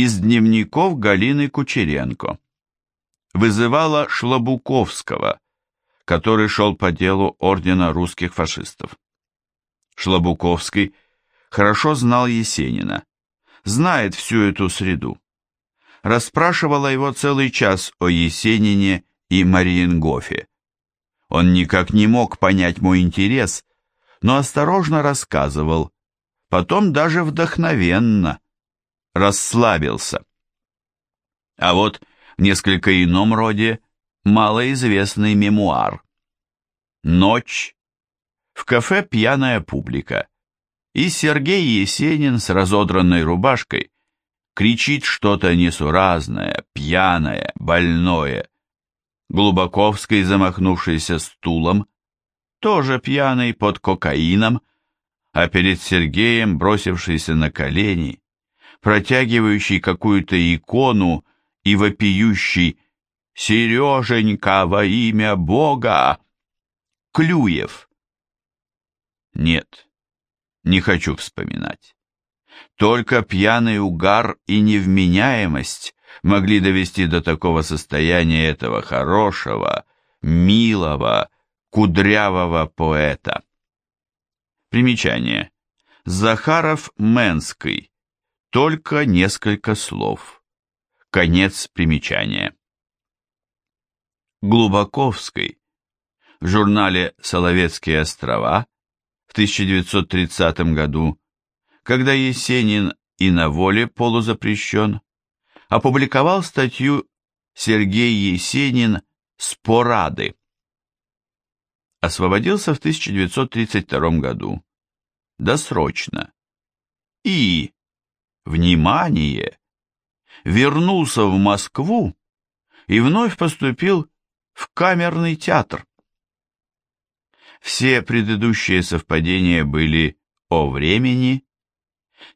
Из дневников Галины Кучеренко. Вызывала Шлабуковского, который шел по делу Ордена русских фашистов. Шлабуковский хорошо знал Есенина, знает всю эту среду. Расспрашивала его целый час о Есенине и Мариенгофе. Он никак не мог понять мой интерес, но осторожно рассказывал, потом даже вдохновенно, расслабился. А вот в несколько ином роде малоизвестный мемуар. Ночь. В кафе пьяная публика. И Сергей Есенин с разодранной рубашкой кричит что-то несуразное, пьяное, больное. Глубоковский, замахнувшийся стулом, тоже пьяный под кокаином, а перед Сергеем бросившийся на колени, протягивающий какую-то икону и вопиющий «Сереженька, во имя Бога!» Клюев. Нет, не хочу вспоминать. Только пьяный угар и невменяемость могли довести до такого состояния этого хорошего, милого, кудрявого поэта. Примечание. Захаров Менский. Только несколько слов. Конец примечания. Глубоковской в журнале «Соловецкие острова» в 1930 году, когда Есенин и на воле полузапрещен, опубликовал статью Сергей Есенин «Спорады». Освободился в 1932 году. Досрочно. И внимание, вернулся в Москву и вновь поступил в камерный театр. Все предыдущие совпадения были о времени,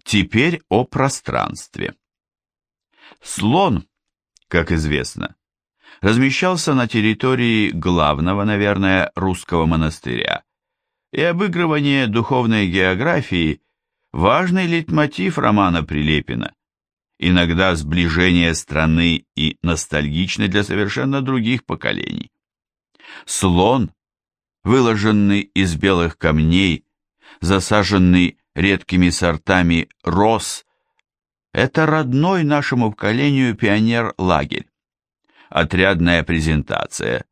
теперь о пространстве. Слон, как известно, размещался на территории главного, наверное, русского монастыря, и обыгрывание духовной географии – важный лейтмотив романа Прилепина, иногда сближение страны и ностальгичный для совершенно других поколений. Слон, выложенный из белых камней, засаженный редкими сортами роз, это родной нашему поколению пионер-лагерь. Отрядная презентация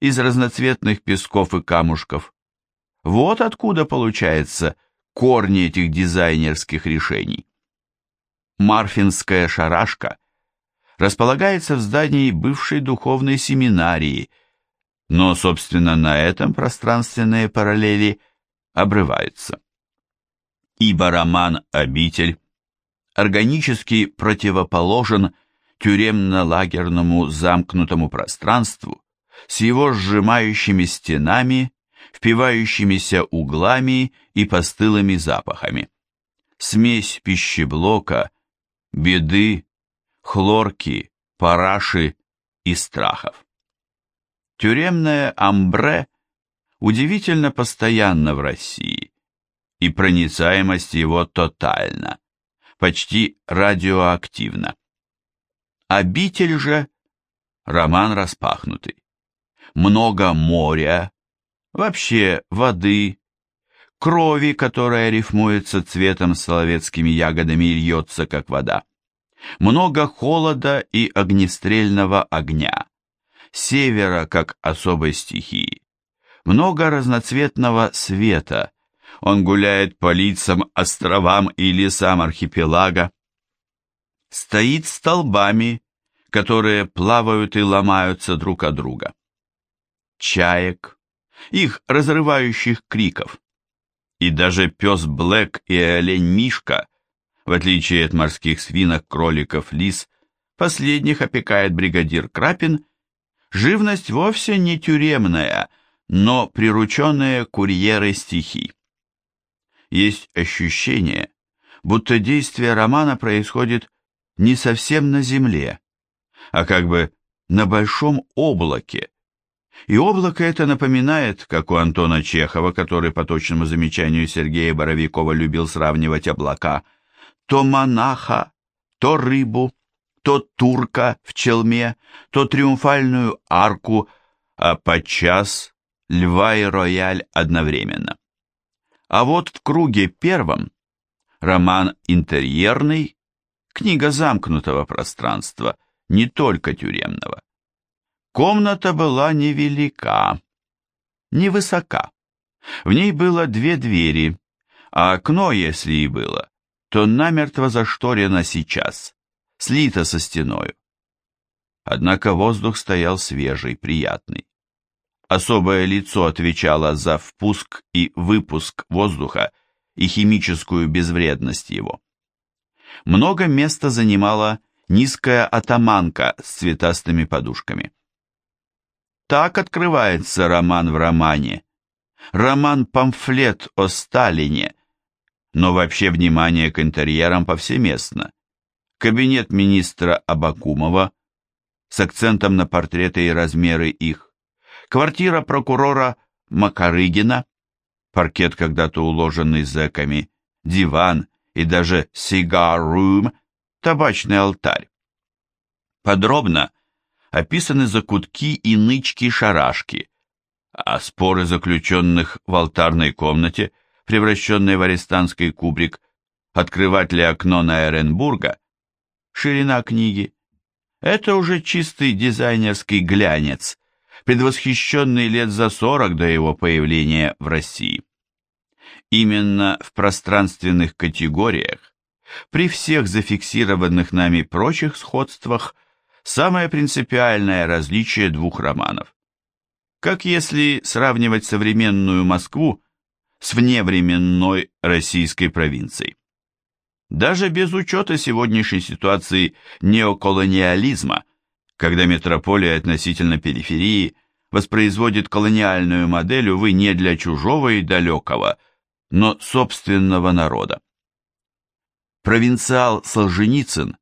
из разноцветных песков и камушков. Вот откуда получается – корни этих дизайнерских решений. Марфинская шарашка располагается в здании бывшей духовной семинарии, но, собственно, на этом пространственные параллели обрываются. Ибо роман «Обитель» органически противоположен тюремно-лагерному замкнутому пространству с его сжимающими стенами впивающимися углами и постылыми запахами. Смесь пищеблока, беды, хлорки, параши и страхов. Тюремное амбре удивительно постоянно в России, и проницаемость его тотальна, почти радиоактивна. Обитель же – роман распахнутый. Много моря, вообще воды, крови, которая рифмуется цветом с соловецкими ягодами и льется, как вода. Много холода и огнестрельного огня, севера, как особой стихии. Много разноцветного света, он гуляет по лицам, островам и лесам архипелага. Стоит столбами, которые плавают и ломаются друг от друга. Чаек, их разрывающих криков. И даже пес Блэк и олень Мишка, в отличие от морских свинок, кроликов, лис, последних опекает бригадир Крапин, живность вовсе не тюремная, но прирученные курьеры стихий. Есть ощущение, будто действие романа происходит не совсем на земле, а как бы на большом облаке, и облако это напоминает, как у Антона Чехова, который по точному замечанию Сергея Боровикова любил сравнивать облака, то монаха, то рыбу, то турка в челме, то триумфальную арку, а подчас льва и рояль одновременно. А вот в круге первом роман интерьерный, книга замкнутого пространства, не только тюремного. Комната была невелика, невысока. В ней было две двери, а окно, если и было, то намертво зашторено сейчас, слито со стеною. Однако воздух стоял свежий, приятный. Особое лицо отвечало за впуск и выпуск воздуха и химическую безвредность его. Много места занимала низкая атаманка с цветастыми подушками. Так открывается роман в романе. Роман-памфлет о Сталине. Но вообще внимание к интерьерам повсеместно. Кабинет министра Абакумова с акцентом на портреты и размеры их. Квартира прокурора Макарыгина, паркет когда-то уложенный зэками, диван и даже сигар-рум, табачный алтарь. Подробно описаны закутки и нычки-шарашки, а споры заключенных в алтарной комнате, превращенной в арестантский кубрик, открывать ли окно на Эренбурга, ширина книги, это уже чистый дизайнерский глянец, предвосхищенный лет за сорок до его появления в России. Именно в пространственных категориях, при всех зафиксированных нами прочих сходствах, самое принципиальное различие двух романов. Как если сравнивать современную Москву с вневременной российской провинцией. Даже без учета сегодняшней ситуации неоколониализма, когда метрополия относительно периферии воспроизводит колониальную модель, увы, не для чужого и далекого, но собственного народа. Провинциал Солженицын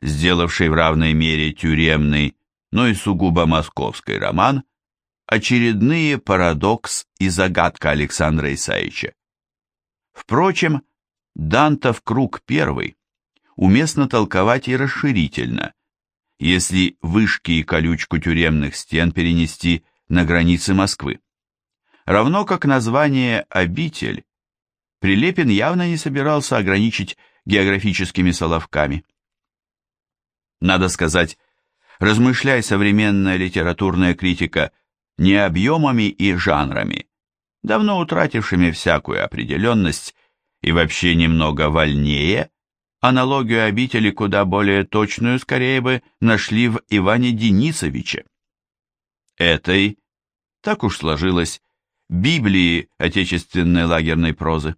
сделавший в равной мере тюремный, но и сугубо московский роман, очередные парадокс и загадка Александра Исаевича. Впрочем, Дантов круг первый уместно толковать и расширительно, если вышки и колючку тюремных стен перенести на границы Москвы. Равно как название «обитель» Прилепин явно не собирался ограничить географическими соловками. Надо сказать, размышляй современная литературная критика не объемами и жанрами, давно утратившими всякую определенность и вообще немного вольнее, аналогию обители куда более точную скорее бы нашли в Иване Денисовиче. Этой, так уж сложилось, Библии отечественной лагерной прозы.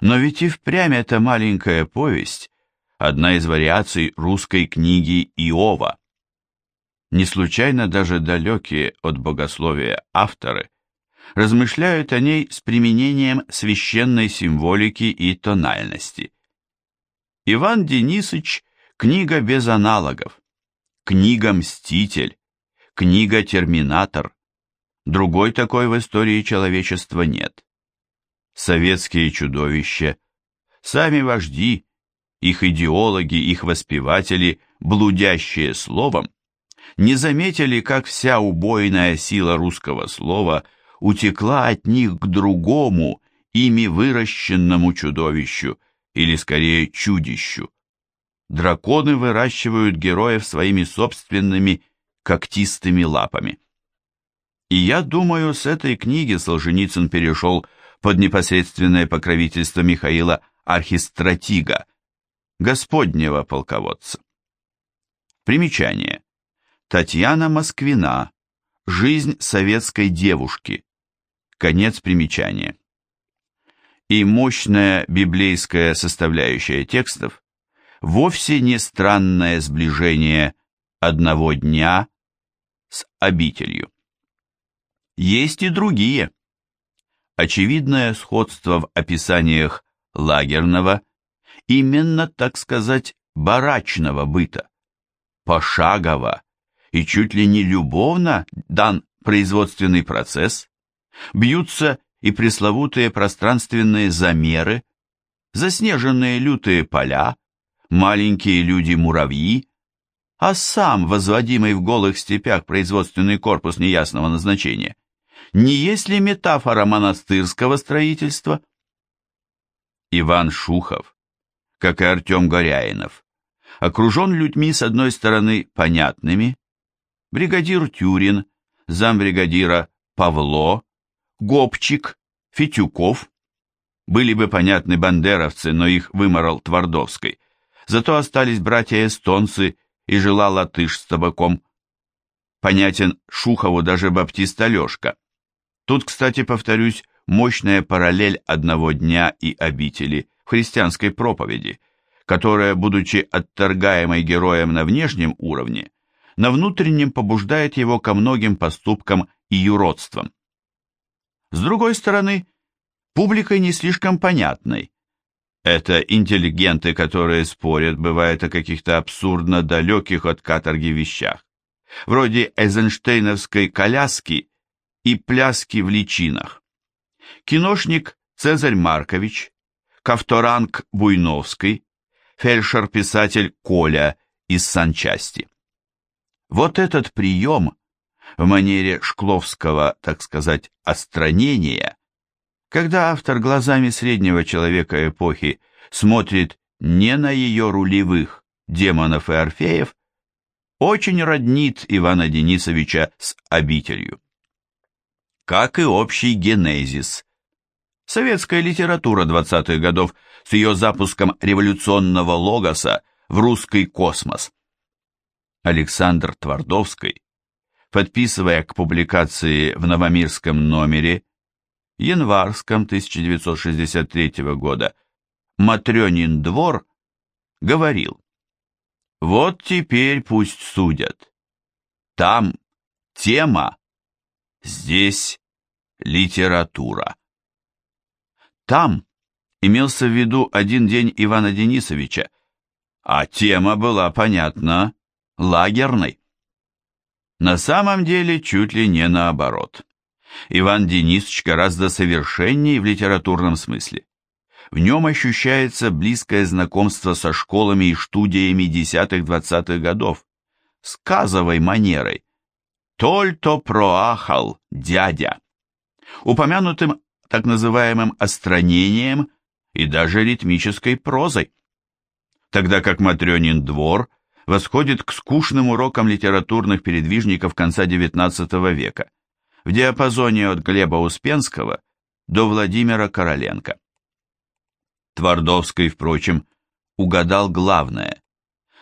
Но ведь и впрямь эта маленькая повесть одна из вариаций русской книги Иова. Не случайно даже далекие от богословия авторы размышляют о ней с применением священной символики и тональности. Иван Денисович – книга без аналогов, книга-мститель, книга-терминатор. Другой такой в истории человечества нет. Советские чудовища, сами вожди – их идеологи, их воспеватели, блудящие словом, не заметили, как вся убойная сила русского слова утекла от них к другому, ими выращенному чудовищу, или скорее чудищу. Драконы выращивают героев своими собственными когтистыми лапами. И я думаю, с этой книги Солженицын перешел под непосредственное покровительство Михаила Архистратига, Господнего полководца. Примечание. Татьяна Москвина. Жизнь советской девушки. Конец примечания. И мощная библейская составляющая текстов вовсе не странное сближение одного дня с обителью. Есть и другие. Очевидное сходство в описаниях лагерного именно, так сказать, барачного быта. Пошагово и чуть ли не любовно дан производственный процесс, бьются и пресловутые пространственные замеры, заснеженные лютые поля, маленькие люди-муравьи, а сам, возводимый в голых степях производственный корпус неясного назначения, не есть ли метафора монастырского строительства? Иван Шухов, как и Артем Горяинов, окружен людьми, с одной стороны, понятными, бригадир Тюрин, замбригадира Павло, Гопчик, Фетюков, были бы понятны бандеровцы, но их выморал Твардовской, зато остались братья-эстонцы и жила латыш с табаком. Понятен Шухову даже баптист Алешка. Тут, кстати, повторюсь, мощная параллель одного дня и обители христианской проповеди, которая, будучи отторгаемой героем на внешнем уровне, на внутреннем побуждает его ко многим поступкам и юродствам. С другой стороны, публикой не слишком понятной. Это интеллигенты, которые спорят, бывает, о каких-то абсурдно далеких от каторги вещах, вроде Эйзенштейновской коляски и пляски в личинах. Киношник Цезарь Маркович, Ковторанг Буйновский, фельдшер-писатель Коля из санчасти. Вот этот прием в манере шкловского, так сказать, остранения, когда автор глазами среднего человека эпохи смотрит не на ее рулевых, демонов и орфеев, очень роднит Ивана Денисовича с обителью как и общий генезис. Советская литература 20-х годов с ее запуском революционного логоса в русский космос. Александр Твардовский, подписывая к публикации в Новомирском номере январском 1963 года «Матрёнин двор», говорил «Вот теперь пусть судят. Там тема Здесь литература. Там имелся в виду один день Ивана Денисовича, а тема была, понятна, лагерной. На самом деле чуть ли не наоборот. Иван Денисович гораздо совершеннее в литературном смысле. В нем ощущается близкое знакомство со школами и студиями десятых-двадцатых годов, сказовой манерой, Тольто проахал дядя, упомянутым так называемым остранением и даже ритмической прозой, тогда как Матрёнин двор восходит к скучным урокам литературных передвижников конца XIX века, в диапазоне от Глеба Успенского до Владимира Короленко. Твардовский, впрочем, угадал главное.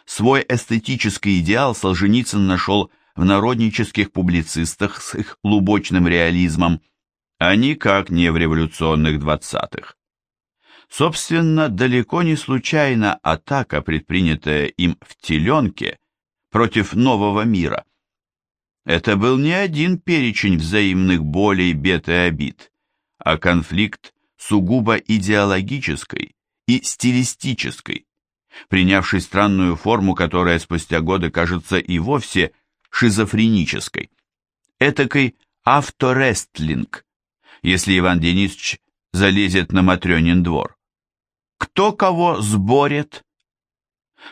Свой эстетический идеал Солженицын нашел в народнических публицистах с их лубочным реализмом, а никак не в революционных двадцатых. Собственно, далеко не случайно атака, предпринятая им в «Теленке» против нового мира. Это был не один перечень взаимных болей, бед и обид, а конфликт сугубо идеологической и стилистической, принявший странную форму, которая спустя годы кажется и вовсе шизофренической, этакой авторестлинг, если Иван Денисович залезет на Матрёнин двор. Кто кого сборет?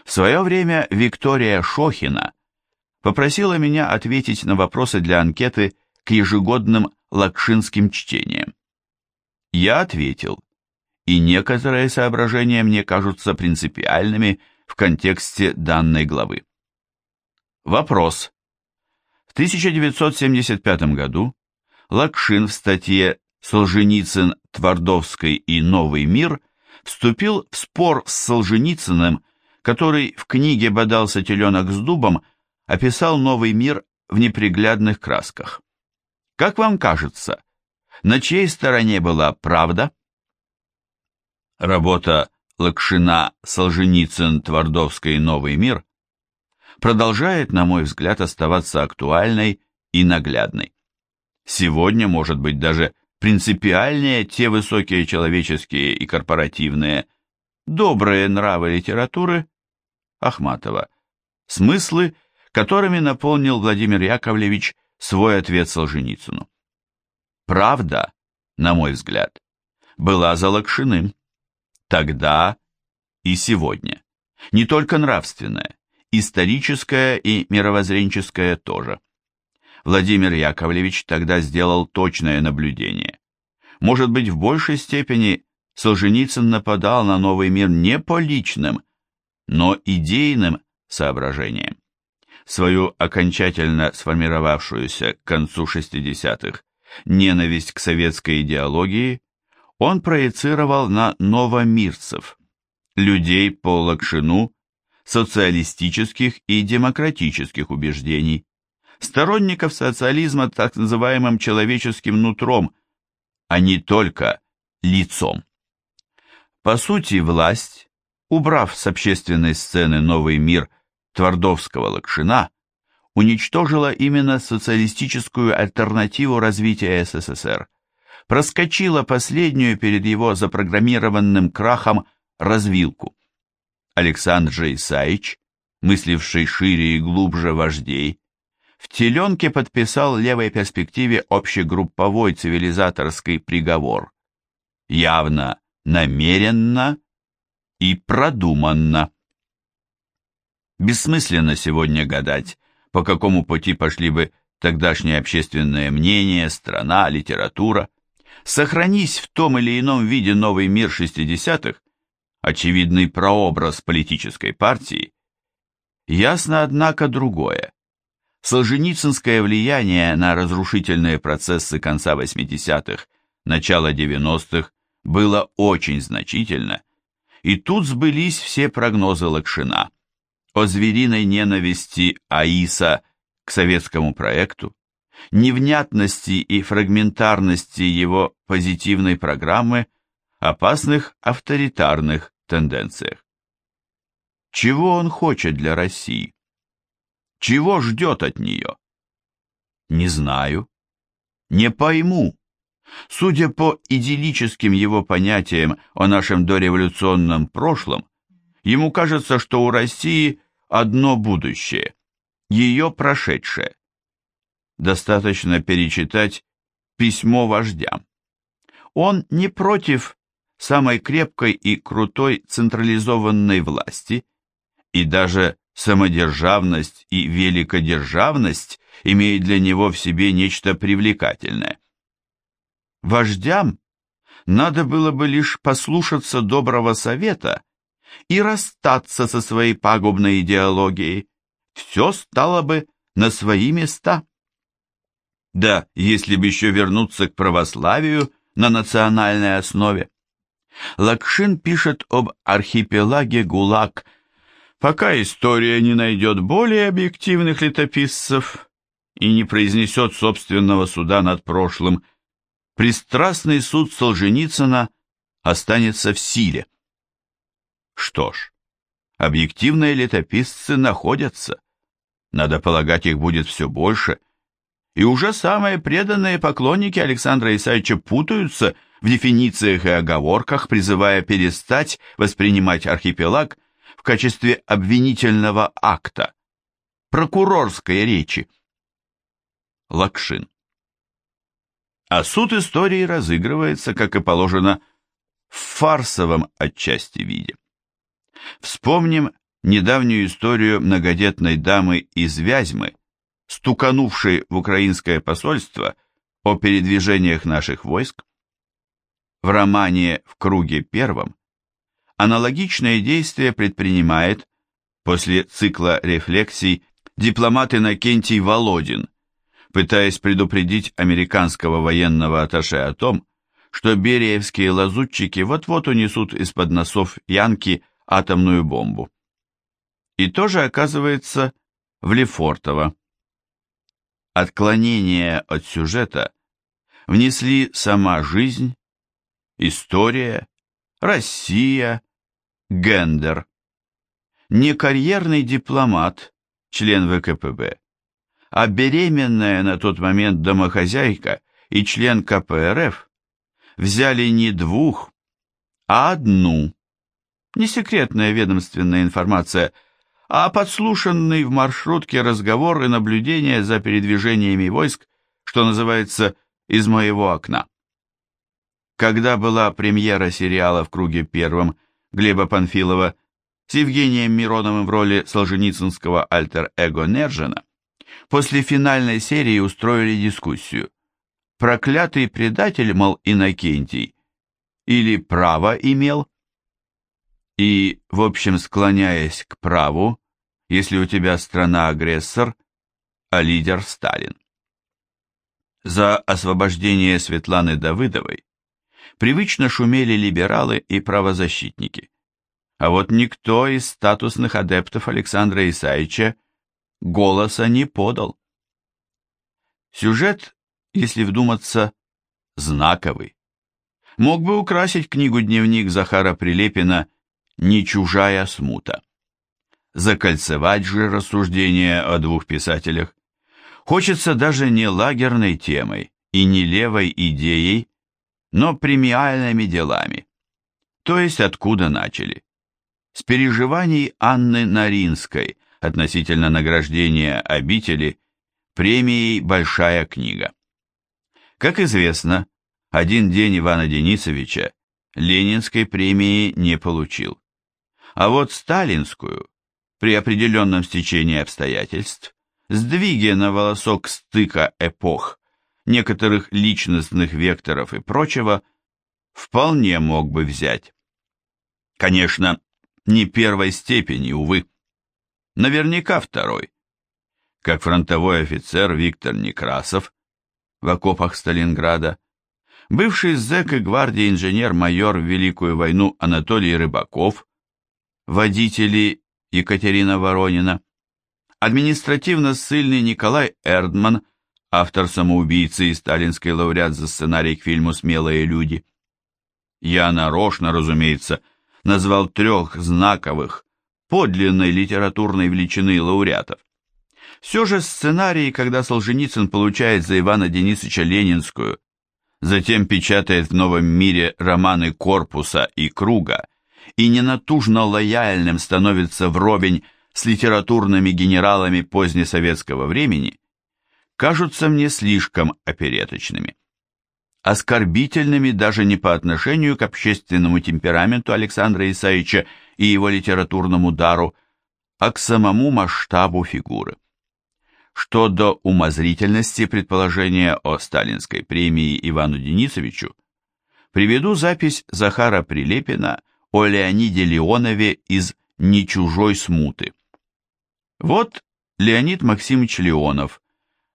В свое время Виктория Шохина попросила меня ответить на вопросы для анкеты к ежегодным лакшинским чтениям. Я ответил, и некоторые соображения мне кажутся принципиальными в контексте данной главы. Вопрос. В 1975 году Лакшин в статье «Солженицын, Твардовской и Новый мир» вступил в спор с Солженицыным, который в книге «Бодался теленок с дубом» описал новый мир в неприглядных красках. Как вам кажется, на чьей стороне была правда? Работа Лакшина, Солженицын, Твардовской «Новый мир» продолжает, на мой взгляд, оставаться актуальной и наглядной. Сегодня, может быть, даже принципиальнее те высокие человеческие и корпоративные, добрые нравы литературы Ахматова, смыслы, которыми наполнил Владимир Яковлевич свой ответ Солженицыну. Правда, на мой взгляд, была за Лакшиным. Тогда и сегодня. Не только нравственное, историческое и мировоззренческое тоже. Владимир Яковлевич тогда сделал точное наблюдение. Может быть, в большей степени Солженицын нападал на новый мир не по личным, но идейным соображениям. Свою окончательно сформировавшуюся к концу 60-х ненависть к советской идеологии он проецировал на новомирцев, людей по Лакшину, социалистических и демократических убеждений, сторонников социализма так называемым человеческим нутром, а не только лицом. По сути, власть, убрав с общественной сцены новый мир Твардовского Лакшина, уничтожила именно социалистическую альтернативу развития СССР, проскочила последнюю перед его запрограммированным крахом развилку. Александр Исаич, мысливший шире и глубже вождей, в теленке подписал левой перспективе общегрупповой цивилизаторский приговор. Явно, намеренно и продуманно. Бессмысленно сегодня гадать, по какому пути пошли бы тогдашнее общественное мнение, страна, литература. Сохранись в том или ином виде новый мир 60-х, очевидный прообраз политической партии, ясно, однако, другое. Солженицынское влияние на разрушительные процессы конца 80-х, начала 90-х было очень значительно, и тут сбылись все прогнозы Лакшина о звериной ненависти Аиса к советскому проекту, невнятности и фрагментарности его позитивной программы – опасных авторитарных тенденциях. Чего он хочет для России? Чего ждет от нее? Не знаю. Не пойму. Судя по идиллическим его понятиям о нашем дореволюционном прошлом, ему кажется, что у России одно будущее, ее прошедшее. Достаточно перечитать письмо вождям. Он не против самой крепкой и крутой централизованной власти, и даже самодержавность и великодержавность имеют для него в себе нечто привлекательное. Вождям надо было бы лишь послушаться доброго совета и расстаться со своей пагубной идеологией. Все стало бы на свои места. Да, если бы еще вернуться к православию на национальной основе. Лакшин пишет об архипелаге ГУЛАГ, пока история не найдет более объективных летописцев и не произнесет собственного суда над прошлым, пристрастный суд Солженицына останется в силе. Что ж, объективные летописцы находятся, надо полагать, их будет все больше, и уже самые преданные поклонники Александра Исаевича путаются – в дефинициях и оговорках, призывая перестать воспринимать архипелаг в качестве обвинительного акта, прокурорской речи. Лакшин. А суд истории разыгрывается, как и положено, в фарсовом отчасти виде. Вспомним недавнюю историю многодетной дамы из Вязьмы, стуканувшей в украинское посольство о передвижениях наших войск, в романе «В круге первом» аналогичное действие предпринимает после цикла рефлексий дипломат Иннокентий Володин, пытаясь предупредить американского военного атташе о том, что бериевские лазутчики вот-вот унесут из-под носов Янки атомную бомбу. И тоже оказывается в Лефортово. Отклонение от сюжета внесли сама жизнь История, Россия, гендер. Не дипломат, член ВКПБ, а беременная на тот момент домохозяйка и член КПРФ взяли не двух, а одну. Не секретная ведомственная информация, а подслушанный в маршрутке разговор и наблюдение за передвижениями войск, что называется, из моего окна. Когда была премьера сериала «В круге первом» Глеба Панфилова, с Евгением Мироновым в роли солженицынского альтер-эго Нержина, после финальной серии устроили дискуссию. Проклятый предатель, мол, Иннокентий, или право имел? И, в общем, склоняясь к праву, если у тебя страна-агрессор, а лидер Сталин. За освобождение Светланы Давыдовой привычно шумели либералы и правозащитники. А вот никто из статусных адептов Александра Исаевича голоса не подал. Сюжет, если вдуматься, знаковый. Мог бы украсить книгу-дневник Захара Прилепина «Не чужая смута». Закольцевать же рассуждения о двух писателях хочется даже не лагерной темой и не левой идеей, но премиальными делами. То есть откуда начали? С переживаний Анны Наринской относительно награждения обители премией «Большая книга». Как известно, один день Ивана Денисовича Ленинской премии не получил. А вот сталинскую, при определенном стечении обстоятельств, сдвиге на волосок стыка эпох, некоторых личностных векторов и прочего, вполне мог бы взять. Конечно, не первой степени, увы. Наверняка второй. Как фронтовой офицер Виктор Некрасов в окопах Сталинграда, бывший зэк и гвардии инженер-майор в Великую войну Анатолий Рыбаков, водители Екатерина Воронина, административно ссыльный Николай Эрдман, автор самоубийцы и сталинский лауреат за сценарий к фильму «Смелые люди». Я нарочно, разумеется, назвал трех знаковых, подлинной литературной величины лауреатов. Все же сценарий, когда Солженицын получает за Ивана Денисовича Ленинскую, затем печатает в «Новом мире» романы Корпуса и Круга, и ненатужно лояльным становится вровень с литературными генералами позднесоветского времени, кажутся мне слишком опереточными оскорбительными даже не по отношению к общественному темпераменту Александра Исаевича и его литературному дару, а к самому масштабу фигуры. Что до умозрительности предположения о сталинской премии Ивану Денисовичу, приведу запись Захара Прилепина о Леониде Леонове из «Не чужой смуты». Вот Леонид Максимович Леонов,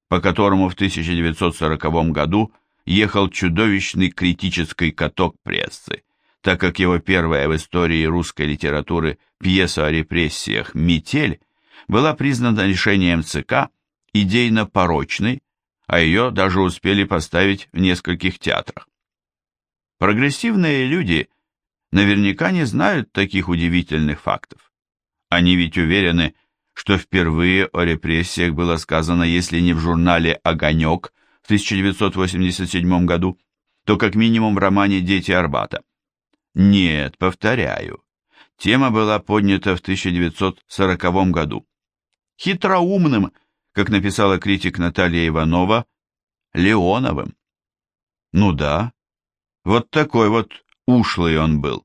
по которому в 1940 году ехал чудовищный критический каток прессы, так как его первая в истории русской литературы пьеса о репрессиях «Метель» была признана решением ЦК идейно порочной, а ее даже успели поставить в нескольких театрах. Прогрессивные люди наверняка не знают таких удивительных фактов. Они ведь уверены, что впервые о репрессиях было сказано, если не в журнале «Огонек», в 1987 году, то как минимум в романе «Дети Арбата». Нет, повторяю, тема была поднята в 1940 году. Хитроумным, как написала критик Наталья Иванова, Леоновым. Ну да, вот такой вот ушлый он был.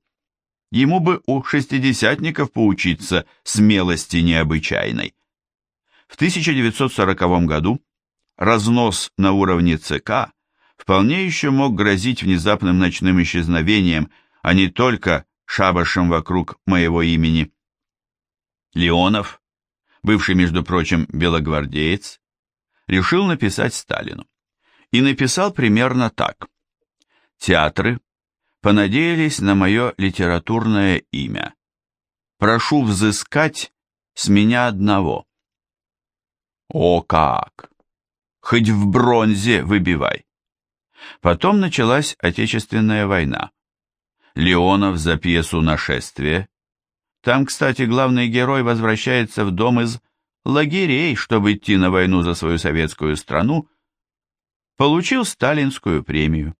Ему бы у шестидесятников поучиться смелости необычайной. В 1940 году разнос на уровне ЦК вполне еще мог грозить внезапным ночным исчезновением, а не только шабашем вокруг моего имени. Леонов, бывший, между прочим, белогвардеец, решил написать Сталину. И написал примерно так. Театры понадеялись на мое литературное имя. Прошу взыскать с меня одного. О как! хоть в бронзе выбивай. Потом началась Отечественная война. Леонов за пьесу «Нашествие». Там, кстати, главный герой возвращается в дом из лагерей, чтобы идти на войну за свою советскую страну, получил сталинскую премию.